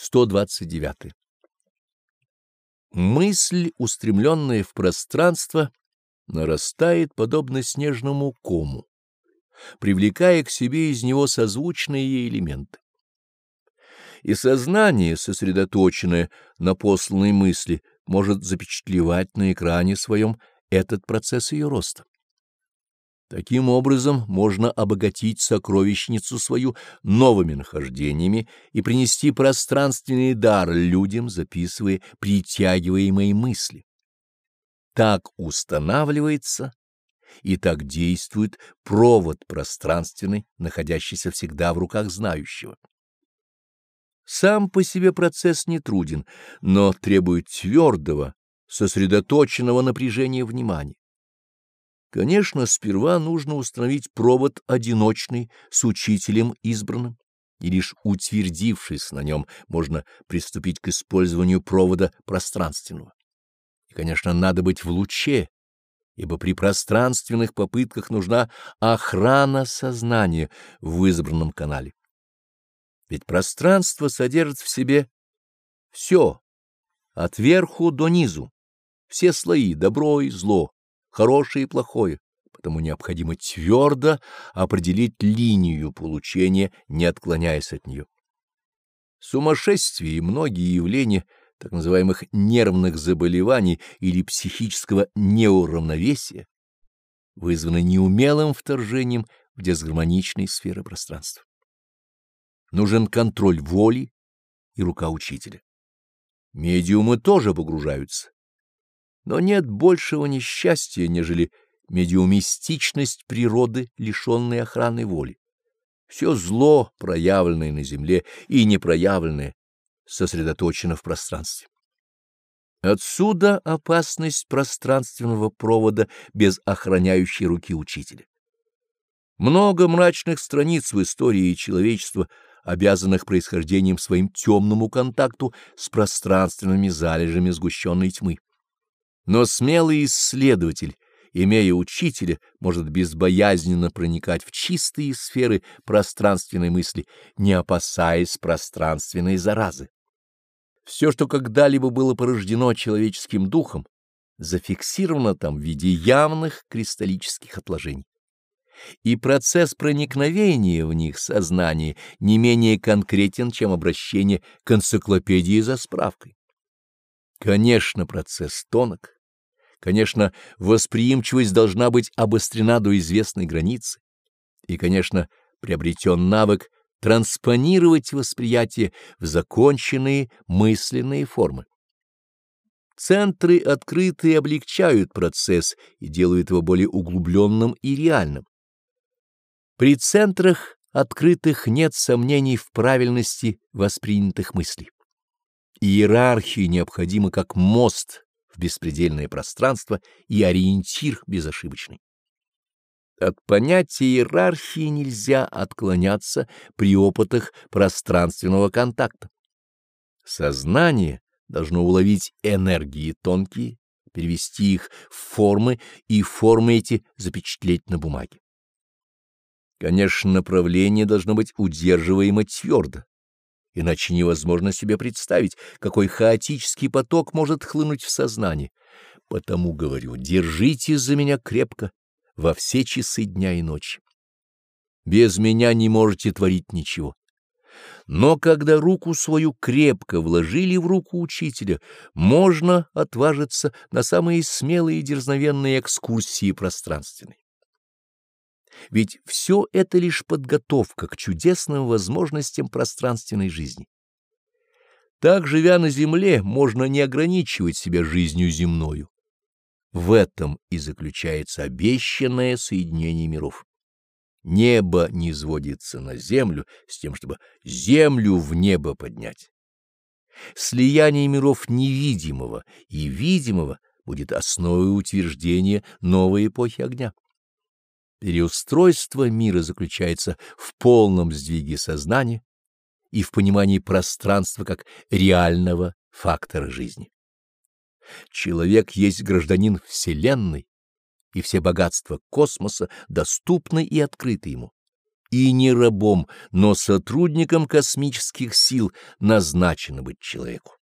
129. Мысль, устремленная в пространство, нарастает подобно снежному кому, привлекая к себе из него созвучные элементы. И сознание, сосредоточенное на посланной мысли, может запечатлевать на экране своем этот процесс ее роста. Таким образом можно обогатить сокровищницу свою новыми нахождениями и принести пространственный дар людям, записывая притягиваемые мысли. Так устанавливается и так действует провод пространственный, находящийся всегда в руках знающего. Сам по себе процесс не труден, но требует твердого, сосредоточенного напряжения внимания. Конечно, сперва нужно установить провод одиночный с учителем избранным, и лишь утвердившись на нем, можно приступить к использованию провода пространственного. И, конечно, надо быть в луче, ибо при пространственных попытках нужна охрана сознания в избранном канале. Ведь пространство содержит в себе все, от верху до низу, все слои, добро и зло, хорошее и плохое, потому необходимо твердо определить линию получения, не отклоняясь от нее. Сумасшествие и многие явления так называемых нервных заболеваний или психического неуравновесия вызваны неумелым вторжением в дисгармоничные сферы пространства. Нужен контроль воли и рука учителя. Медиумы тоже погружаются, но нет большего несчастья, нежели медиумистичность природы, лишенной охраны воли. Все зло, проявленное на земле и непроявленное, сосредоточено в пространстве. Отсюда опасность пространственного провода без охраняющей руки учителя. Много мрачных страниц в истории человечества, обязанных происхождением своим темному контакту с пространственными залежами сгущенной тьмы. Но смелый исследователь, имея учителя, может безбоязненно проникать в чистые сферы пространственной мысли, не опасаясь пространственной заразы. Все, что когда-либо было порождено человеческим духом, зафиксировано там в виде явных кристаллических отложений. И процесс проникновения в них сознания не менее конкретен, чем обращение к энциклопедии за справкой. Конечно, процесс тонок, Конечно, восприимчивость должна быть обострена до известной границы. И, конечно, приобретен навык транспонировать восприятие в законченные мысленные формы. Центры открытые облегчают процесс и делают его более углубленным и реальным. При центрах открытых нет сомнений в правильности воспринятых мыслей. Иерархия необходима как мост беспредельное пространство и ориентир безошибочный. От понятия иерархии нельзя отклоняться при опытах пространственного контакта. Сознание должно уловить энергии тонкие, перевести их в формы и формы эти запечатлеть на бумаге. Конечно, направление должно быть удерживаемо твердо, иначе невозможно себе представить, какой хаотический поток может хлынуть в сознание. Потому говорю, держите за меня крепко во все часы дня и ночи. Без меня не можете творить ничего. Но когда руку свою крепко вложили в руку учителя, можно отважиться на самые смелые и дерзновенные экскурсии пространственной. Ведь все это лишь подготовка к чудесным возможностям пространственной жизни. Так, живя на земле, можно не ограничивать себя жизнью земною. В этом и заключается обещанное соединение миров. Небо не сводится на землю с тем, чтобы землю в небо поднять. Слияние миров невидимого и видимого будет основой утверждения новой эпохи огня. Переустройство мира заключается в полном сдвиге сознания и в понимании пространства как реального фактора жизни. Человек есть гражданин Вселенной, и все богатства космоса доступны и открыты ему. и не рабом, но сотрудником космических сил назначено быть человеку.